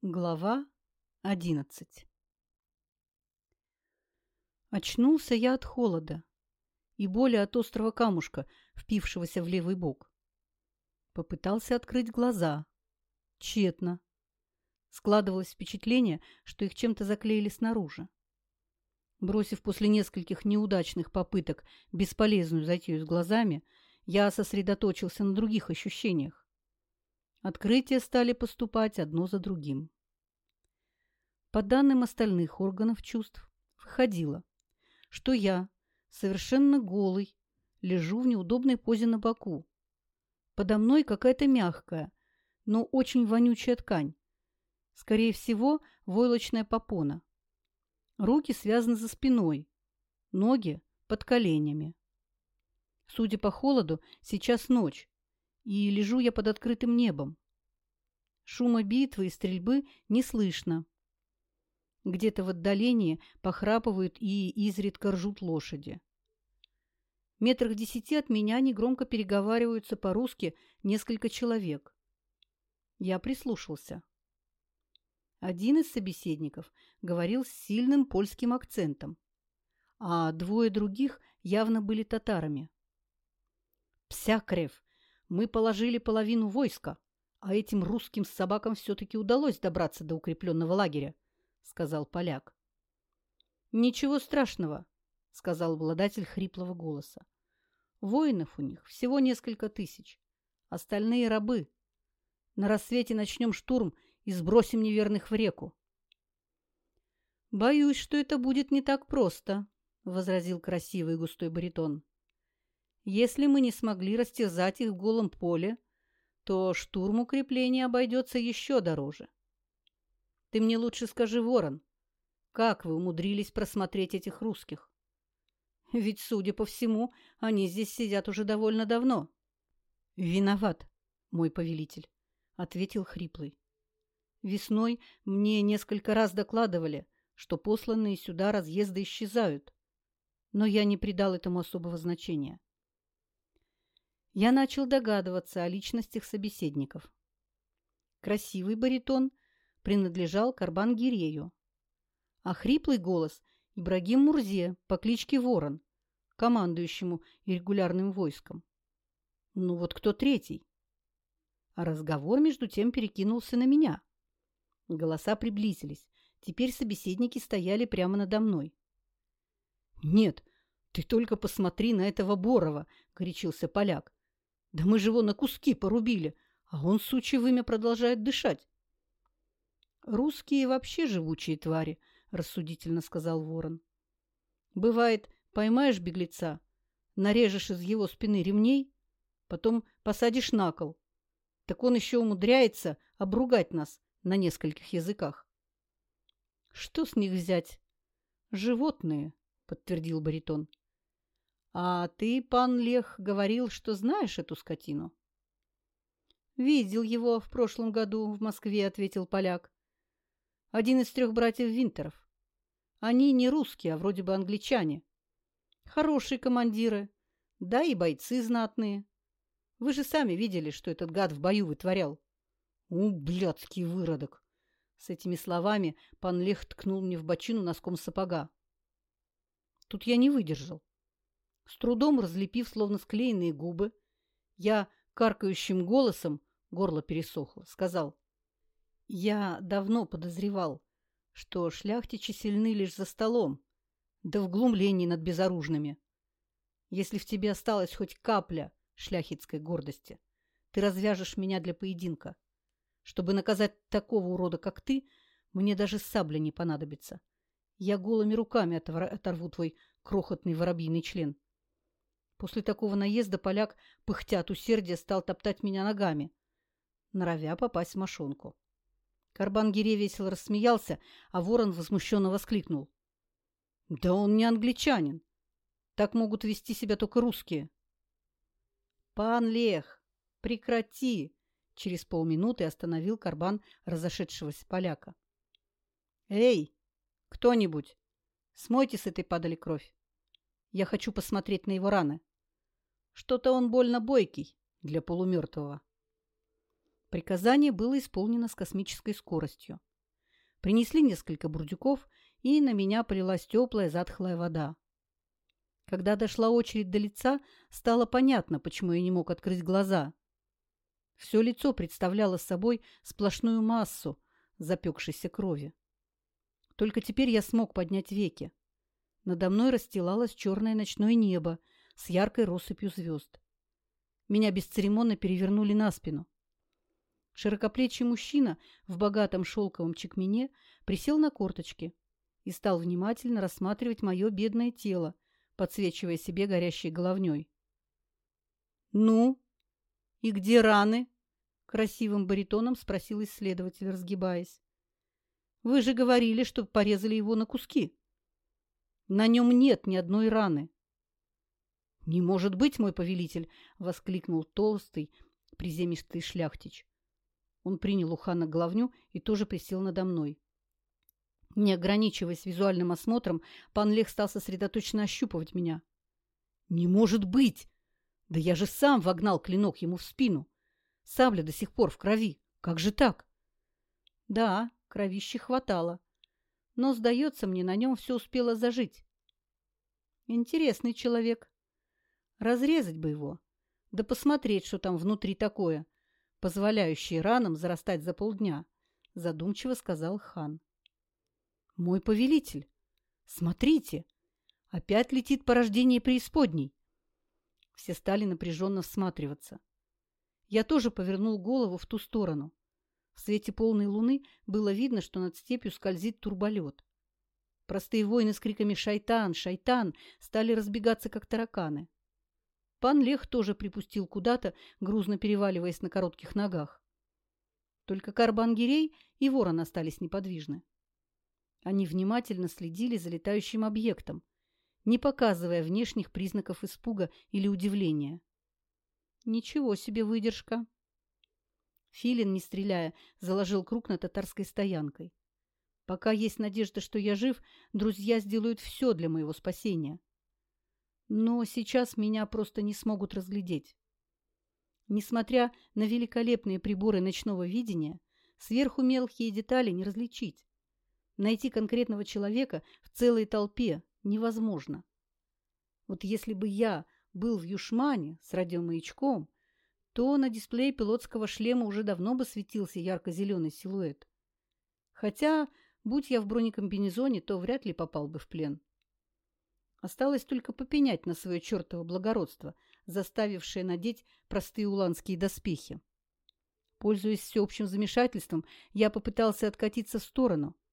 Глава одиннадцать Очнулся я от холода и боли от острого камушка, впившегося в левый бок. Попытался открыть глаза. Тщетно. Складывалось впечатление, что их чем-то заклеили снаружи. Бросив после нескольких неудачных попыток бесполезную затею с глазами, я сосредоточился на других ощущениях. Открытия стали поступать одно за другим. По данным остальных органов чувств, выходило, что я, совершенно голый, лежу в неудобной позе на боку. Подо мной какая-то мягкая, но очень вонючая ткань. Скорее всего, войлочная попона. Руки связаны за спиной, ноги под коленями. Судя по холоду, сейчас ночь, и лежу я под открытым небом. Шума битвы и стрельбы не слышно. Где-то в отдалении похрапывают и изредка ржут лошади. Метрах десяти от меня негромко переговариваются по-русски несколько человек. Я прислушался. Один из собеседников говорил с сильным польским акцентом, а двое других явно были татарами. «Псякрев, мы положили половину войска, а этим русским собакам все-таки удалось добраться до укрепленного лагеря», — сказал поляк. «Ничего страшного», — сказал обладатель хриплого голоса. «Воинов у них всего несколько тысяч. Остальные рабы. На рассвете начнем штурм и сбросим неверных в реку». «Боюсь, что это будет не так просто», — возразил красивый густой баритон. Если мы не смогли растерзать их в голом поле, то штурм укрепления обойдется еще дороже. Ты мне лучше скажи, Ворон, как вы умудрились просмотреть этих русских? Ведь, судя по всему, они здесь сидят уже довольно давно. Виноват, мой повелитель, ответил хриплый. Весной мне несколько раз докладывали, что посланные сюда разъезды исчезают, но я не придал этому особого значения я начал догадываться о личностях собеседников. Красивый баритон принадлежал Карбан-Гирею, а хриплый голос – Ибрагим Мурзе по кличке Ворон, командующему регулярным войском. Ну вот кто третий? А разговор между тем перекинулся на меня. Голоса приблизились. Теперь собеседники стояли прямо надо мной. «Нет, ты только посмотри на этого Борова!» – горячился поляк. Да мы же его на куски порубили, а он, сучье вымя, продолжает дышать. Русские вообще живучие твари, рассудительно сказал ворон. Бывает, поймаешь беглеца, нарежешь из его спины ремней, потом посадишь на кол. Так он еще умудряется обругать нас на нескольких языках. Что с них взять? Животные, подтвердил баритон. «А ты, пан Лех, говорил, что знаешь эту скотину?» «Видел его в прошлом году в Москве», — ответил поляк. «Один из трех братьев Винтеров. Они не русские, а вроде бы англичане. Хорошие командиры, да и бойцы знатные. Вы же сами видели, что этот гад в бою вытворял». «У, блядский выродок!» С этими словами пан Лех ткнул мне в бочину носком сапога. Тут я не выдержал. С трудом разлепив словно склеенные губы, я каркающим голосом, горло пересохло, сказал. Я давно подозревал, что шляхтичи сильны лишь за столом, да в глумлении над безоружными. Если в тебе осталась хоть капля шляхетской гордости, ты развяжешь меня для поединка. Чтобы наказать такого урода, как ты, мне даже сабля не понадобится. Я голыми руками оторву твой крохотный воробьиный член. После такого наезда поляк, пыхтя от усердия, стал топтать меня ногами, норовя попасть в мошонку. Карбан-Гире весело рассмеялся, а ворон возмущенно воскликнул. — Да он не англичанин. Так могут вести себя только русские. — Пан Лех, прекрати! — через полминуты остановил карбан разошедшегося поляка. — Эй, кто-нибудь, смойте с этой падали кровь. Я хочу посмотреть на его раны. Что-то он больно бойкий для полумертвого. Приказание было исполнено с космической скоростью. Принесли несколько бурдюков, и на меня полилась теплая затхлая вода. Когда дошла очередь до лица, стало понятно, почему я не мог открыть глаза. Все лицо представляло собой сплошную массу запекшейся крови. Только теперь я смог поднять веки. Надо мной расстилалось черное ночное небо с яркой россыпью звезд. Меня бесцеремонно перевернули на спину. Широкоплечий мужчина в богатом шелковом чекмене присел на корточки и стал внимательно рассматривать мое бедное тело, подсвечивая себе горящей головней. «Ну? И где раны?» — красивым баритоном спросил исследователь, разгибаясь. «Вы же говорили, что порезали его на куски. На нем нет ни одной раны». «Не может быть, мой повелитель!» — воскликнул толстый, приземистый шляхтич. Он принял у хана головню и тоже присел надо мной. Не ограничиваясь визуальным осмотром, пан Лех стал сосредоточенно ощупывать меня. «Не может быть! Да я же сам вогнал клинок ему в спину. Сабля до сих пор в крови. Как же так?» «Да, кровищи хватало. Но, сдается мне, на нем все успело зажить. Интересный человек. Разрезать бы его, да посмотреть, что там внутри такое, позволяющее ранам зарастать за полдня», — задумчиво сказал хан. «Мой повелитель! Смотрите! Опять летит порождение преисподней!» Все стали напряженно всматриваться. Я тоже повернул голову в ту сторону. В свете полной луны было видно, что над степью скользит турболет. Простые воины с криками «Шайтан! Шайтан!» стали разбегаться, как тараканы. Пан Лех тоже припустил куда-то, грузно переваливаясь на коротких ногах. Только Карбангирей и Ворон остались неподвижны. Они внимательно следили за летающим объектом, не показывая внешних признаков испуга или удивления. Ничего себе выдержка! Филин, не стреляя, заложил круг над татарской стоянкой. Пока есть надежда, что я жив, друзья сделают все для моего спасения. Но сейчас меня просто не смогут разглядеть. Несмотря на великолепные приборы ночного видения, сверху мелкие детали не различить. Найти конкретного человека в целой толпе невозможно. Вот если бы я был в Юшмане с радиомаячком, то на дисплее пилотского шлема уже давно бы светился ярко-зеленый силуэт. Хотя, будь я в бронекомбинезоне, то вряд ли попал бы в плен. Осталось только попенять на свое чертово благородство, заставившее надеть простые уланские доспехи. Пользуясь всеобщим замешательством, я попытался откатиться в сторону –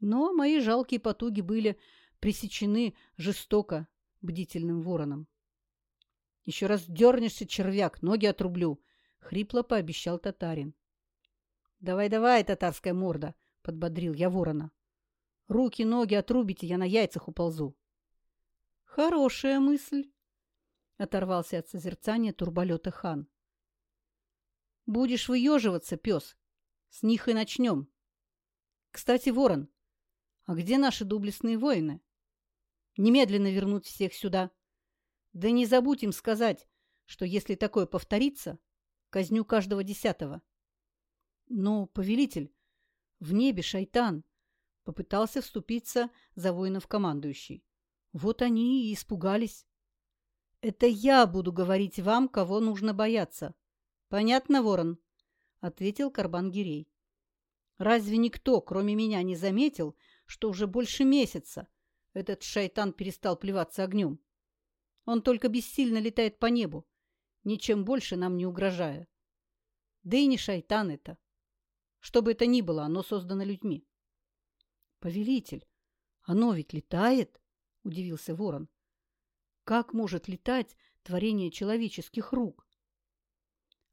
но мои жалкие потуги были пресечены жестоко бдительным вороном. «Еще раз дернешься, червяк, ноги отрублю!» — хрипло пообещал татарин. «Давай-давай, татарская морда!» — подбодрил я ворона. «Руки, ноги отрубите, я на яйцах уползу». «Хорошая мысль!» — оторвался от созерцания турболета хан. «Будешь выеживаться, пес. С них и начнем. Кстати, ворон, а где наши доблестные воины? Немедленно вернуть всех сюда. Да не забудь им сказать, что если такое повторится, казню каждого десятого. Но, повелитель, в небе шайтан попытался вступиться за воинов командующий. Вот они и испугались. Это я буду говорить вам, кого нужно бояться. Понятно, ворон? Ответил Карбан-Гирей. Разве никто, кроме меня, не заметил, что уже больше месяца этот шайтан перестал плеваться огнем. Он только бессильно летает по небу, ничем больше нам не угрожая. Да и не шайтан это. Что бы это ни было, оно создано людьми. Повелитель, оно ведь летает? Удивился ворон. Как может летать творение человеческих рук?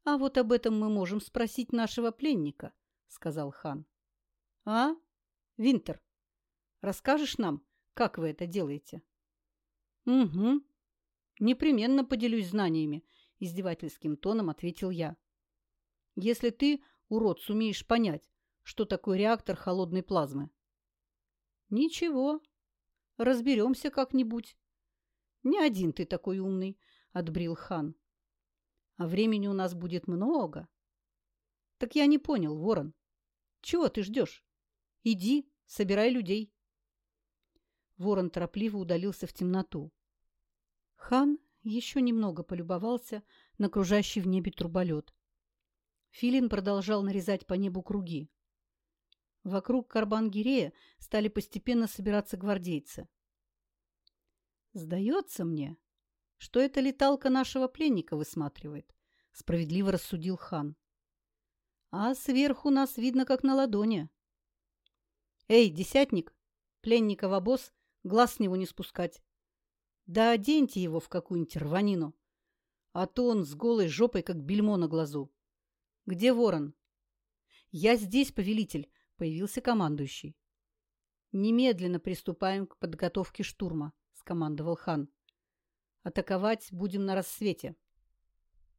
А вот об этом мы можем спросить нашего пленника, сказал хан. А, Винтер, Расскажешь нам, как вы это делаете?» «Угу. Непременно поделюсь знаниями», — издевательским тоном ответил я. «Если ты, урод, сумеешь понять, что такое реактор холодной плазмы». «Ничего. Разберемся как-нибудь». «Не один ты такой умный», — отбрил хан. «А времени у нас будет много». «Так я не понял, ворон. Чего ты ждешь? Иди, собирай людей. Ворон торопливо удалился в темноту. Хан еще немного полюбовался на кружащий в небе труболет. Филин продолжал нарезать по небу круги. Вокруг Карбан-Гирея стали постепенно собираться гвардейцы. «Сдается мне, что эта леталка нашего пленника высматривает», — справедливо рассудил хан. «А сверху нас видно, как на ладони». «Эй, десятник, пленника в обоз, глаз с него не спускать. Да оденьте его в какую-нибудь рванину, а то он с голой жопой, как бельмо на глазу. Где ворон?» «Я здесь, повелитель», — появился командующий. «Немедленно приступаем к подготовке штурма», — скомандовал хан. «Атаковать будем на рассвете».